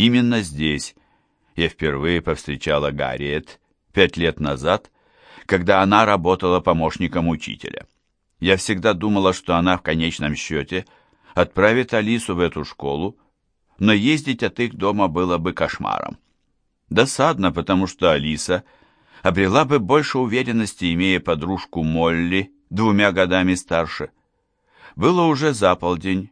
Именно здесь я впервые повстречала Гарриет пять лет назад, когда она работала помощником учителя. Я всегда думала, что она в конечном счете отправит Алису в эту школу, но ездить от их дома было бы кошмаром. Досадно, потому что Алиса обрела бы больше уверенности, имея подружку Молли, двумя годами старше. Было уже за полдень.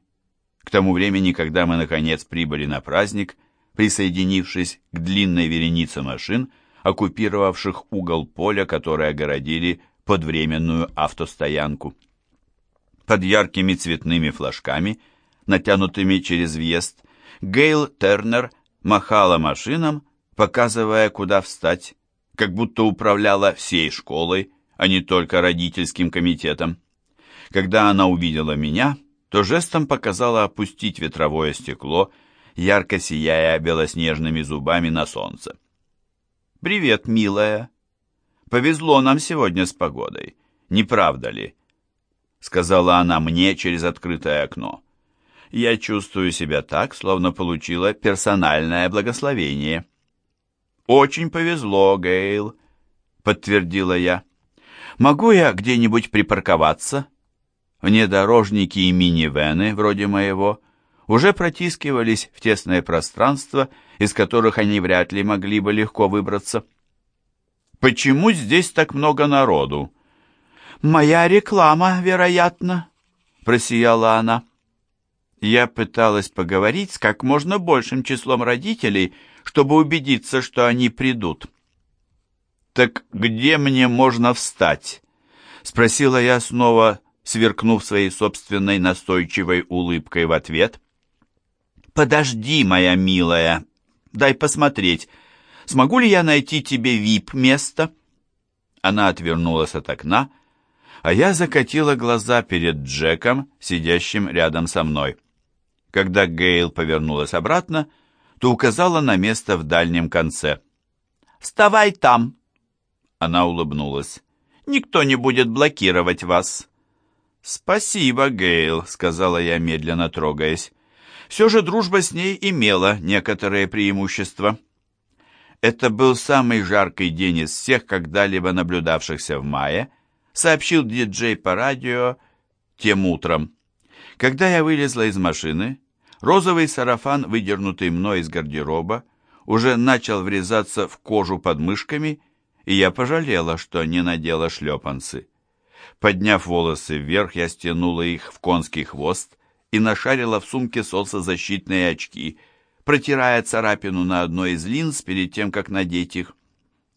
К тому времени, когда мы наконец прибыли на праздник, присоединившись к длинной веренице машин, оккупировавших угол поля, который огородили под временную автостоянку. Под яркими цветными флажками, натянутыми через въезд, Гейл Тернер махала машинам, показывая, куда встать, как будто управляла всей школой, а не только родительским комитетом. Когда она увидела меня, то жестом показала опустить ветровое стекло, ярко сияя белоснежными зубами на солнце. «Привет, милая. Повезло нам сегодня с погодой, не правда ли?» Сказала она мне через открытое окно. «Я чувствую себя так, словно получила персональное благословение». «Очень повезло, Гейл», — подтвердила я. «Могу я где-нибудь припарковаться?» Внедорожники и минивены, вроде моего, уже протискивались в тесное пространство, из которых они вряд ли могли бы легко выбраться. «Почему здесь так много народу?» «Моя реклама, вероятно», — просияла она. Я пыталась поговорить с как можно большим числом родителей, чтобы убедиться, что они придут. «Так где мне можно встать?» — спросила я снова, сверкнув своей собственной настойчивой улыбкой в ответ. «Подожди, моя милая, дай посмотреть, смогу ли я найти тебе вип-место?» Она отвернулась от окна, а я закатила глаза перед Джеком, сидящим рядом со мной. Когда Гейл повернулась обратно, то указала на место в дальнем конце. «Вставай там!» Она улыбнулась. «Никто не будет блокировать вас». «Спасибо, Гейл», — сказала я, медленно трогаясь. Все же дружба с ней имела некоторые преимущества. Это был самый жаркий день из всех, когда-либо наблюдавшихся в мае, сообщил диджей по радио тем утром. Когда я вылезла из машины, Розовый сарафан, выдернутый мной из гардероба, уже начал врезаться в кожу под мышками, и я пожалела, что не надела шлепанцы. Подняв волосы вверх, я стянула их в конский хвост и нашарила в сумке солнцезащитные очки, протирая царапину на одной из линз перед тем, как надеть их,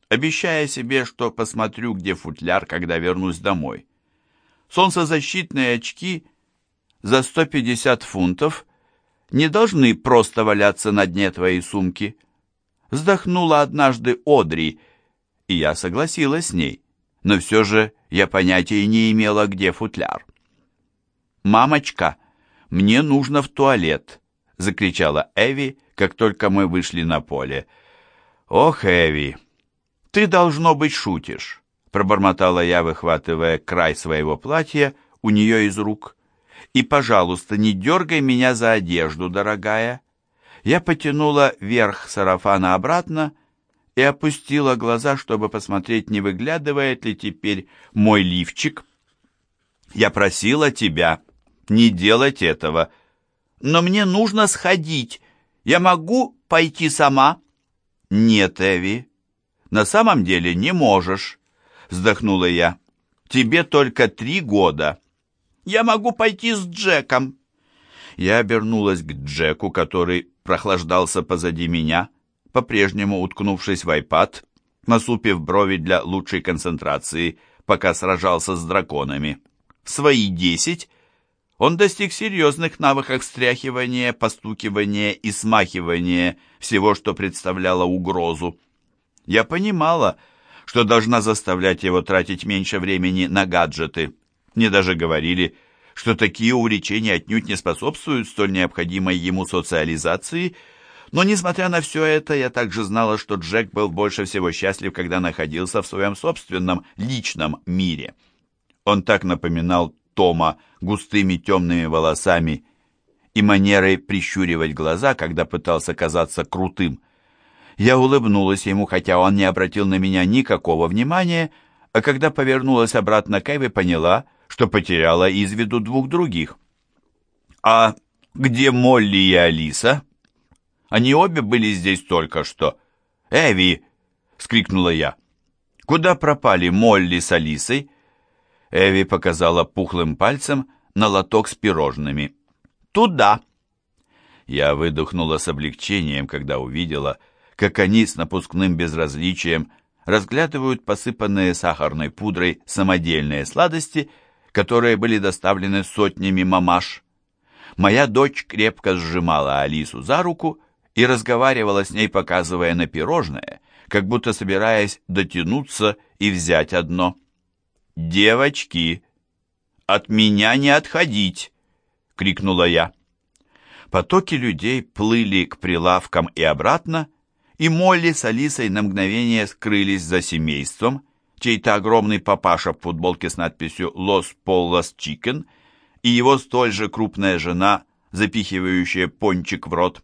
обещая себе, что посмотрю, где футляр, когда вернусь домой. Солнцезащитные очки за 150 фунтов не должны просто валяться на дне твоей сумки. Вздохнула однажды Одри, и я согласилась с ней, но все же я понятия не имела, где футляр. «Мамочка, мне нужно в туалет!» — закричала Эви, как только мы вышли на поле. «Ох, Эви, ты, должно быть, шутишь!» — пробормотала я, выхватывая край своего платья у нее из рук. И, пожалуйста, не дергай меня за одежду, дорогая. Я потянула верх сарафана обратно и опустила глаза, чтобы посмотреть, не выглядывает ли теперь мой лифчик. Я просила тебя не делать этого. Но мне нужно сходить. Я могу пойти сама? Нет, Эви, на самом деле не можешь, вздохнула я. Тебе только три года. Я могу пойти с Джеком». Я обернулась к Джеку, который прохлаждался позади меня, по-прежнему уткнувшись в айпад, насупив брови для лучшей концентрации, пока сражался с драконами. В свои десять он достиг серьезных навыков стряхивания, постукивания и смахивания всего, что представляло угрозу. Я понимала, что должна заставлять его тратить меньше времени на гаджеты. Мне даже говорили, что такие увлечения отнюдь не способствуют столь необходимой ему социализации, но, несмотря на все это, я также знала, что Джек был больше всего счастлив, когда находился в своем собственном личном мире. Он так напоминал Тома густыми темными волосами и манерой прищуривать глаза, когда пытался казаться крутым. Я улыбнулась ему, хотя он не обратил на меня никакого внимания, а когда повернулась обратно к Эве, поняла, что потеряла из виду двух других. «А где Молли и Алиса?» «Они обе были здесь только что». «Эви!» — скрикнула я. «Куда пропали Молли с Алисой?» Эви показала пухлым пальцем на лоток с пирожными. «Туда!» Я выдохнула с облегчением, когда увидела, как они с напускным безразличием разглядывают посыпанные сахарной пудрой самодельные сладости, которые были доставлены сотнями мамаш. Моя дочь крепко сжимала Алису за руку и разговаривала с ней, показывая на пирожное, как будто собираясь дотянуться и взять одно. «Девочки, от меня не отходить!» — крикнула я. Потоки людей плыли к прилавкам и обратно, и Молли с Алисой на мгновение скрылись за семейством, чей-то огромный папаша в футболке с надписью «Лос Поллас Чикен» и его столь же крупная жена, запихивающая пончик в рот.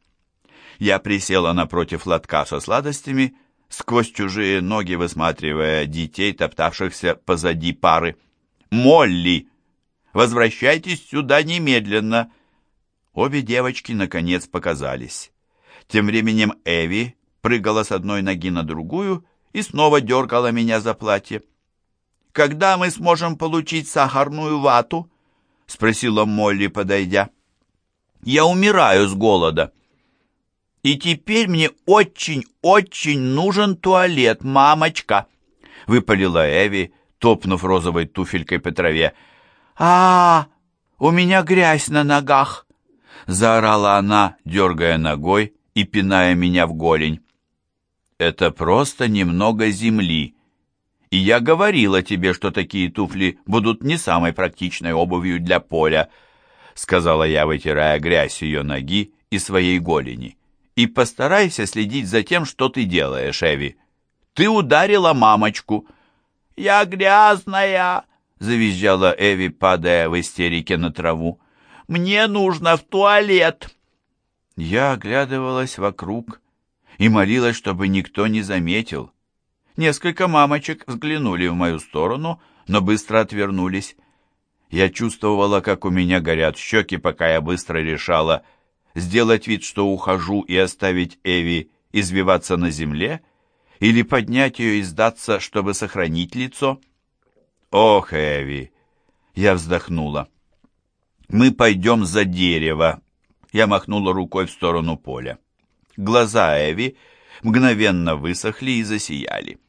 Я присела напротив лотка со сладостями, сквозь чужие ноги высматривая детей, топтавшихся позади пары. «Молли! Возвращайтесь сюда немедленно!» Обе девочки, наконец, показались. Тем временем Эви прыгала с одной ноги на другую и снова дергала меня за платье. «Когда мы сможем получить сахарную вату?» — спросила Молли, подойдя. «Я умираю с голода». И теперь мне очень-очень нужен туалет, мамочка!» — выпалила Эви, топнув розовой туфелькой по траве. а, -а, -а у меня грязь на ногах!» — заорала она, дергая ногой и пиная меня в голень. «Это просто немного земли. И я говорила тебе, что такие туфли будут не самой практичной обувью для поля», — сказала я, вытирая грязь ее ноги и своей голени и постарайся следить за тем, что ты делаешь, Эви. Ты ударила мамочку». «Я грязная!» — завизжала Эви, падая в истерике на траву. «Мне нужно в туалет!» Я оглядывалась вокруг и молилась, чтобы никто не заметил. Несколько мамочек взглянули в мою сторону, но быстро отвернулись. Я чувствовала, как у меня горят щеки, пока я быстро решала — сделать вид, что ухожу и оставить Эви извиваться на земле, или поднять ее и сдаться, чтобы сохранить лицо? Ох, Эви! Я вздохнула. Мы пойдем за дерево. Я махнула рукой в сторону поля. Глаза Эви мгновенно высохли и засияли.